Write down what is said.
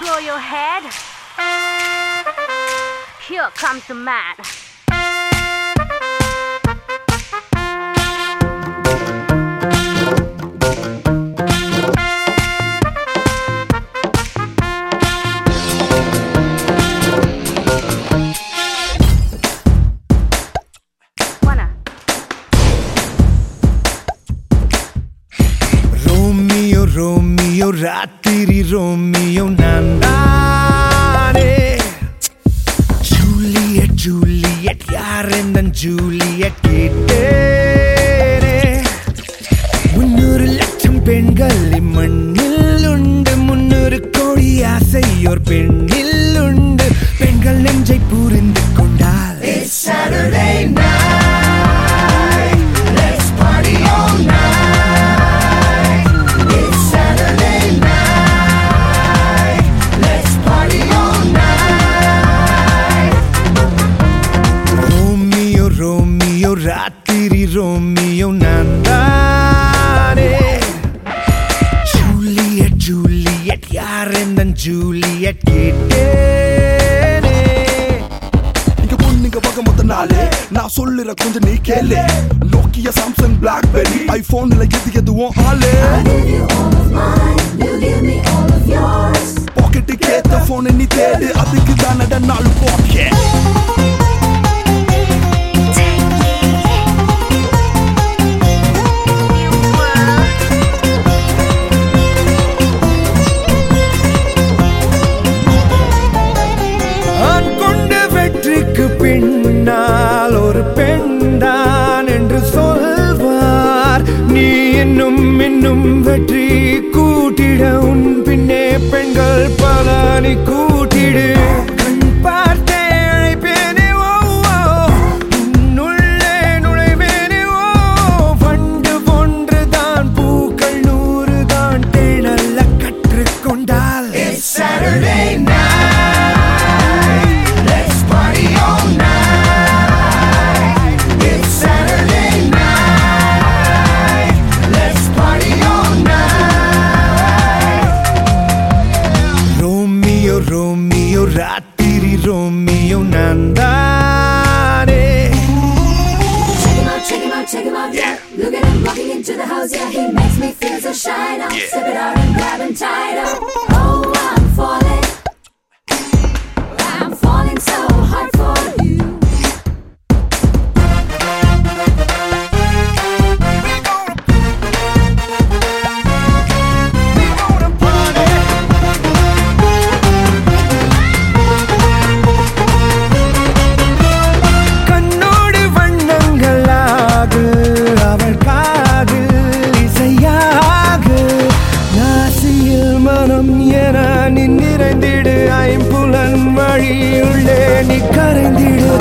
blow your head? Here comes the man. Romeo ராத்திரி Romeo நான் தானே. ஜூலியட் ஜூலியட் யார் என்ன ஜூலியட் கேட்டேனே. முன்னூறு லட்சம் பெண்கள் இம்மண்ணில் உண்டு. முன்னூறு கோடி ஆசையோர் பெண்ணில் உண்டு. பெண்கள் நெஞ்சை புரிந்து ரோமியோ ராத்திரி ரோமியோ நான் தானே? ஜூலியட் ஜூலியட் யார் என்ன ஜூலியட் கேட்டேனே? இங்க பொண்ணுங்க வகை மொத்த நாளே நான் சொல்லுற கொஞ்சம் நீ கேளு. நோக்கியா சாம்சங் பிளாக்பெரி ஐபோன்ல எது எதுவும் ஆளு? Give you all of mine, you give me all of yours. பாக்கெட்டுக்கு ஏத்த போன் நீ தேடு அதுக்கு தானட நாலு என்னால் ஒரு பெண்தான் என்று சொல்வார். நீ இன்னும் இன்னும் வெற்றி கூட்டிட உன் பின்னே பெண்கள் பல நீ கூட்டிடு Saturday night. Siri Romeo Nandare. Check him out, check him out, check him out. Yeah. Look at him walking into the house. Yeah, he makes me feel so shy now. Yeah. Sip it out and grab him tight. Oh. நிறைந்திடு ஐம்புலன் வழியுள்ளே நீ கரைந்திடு.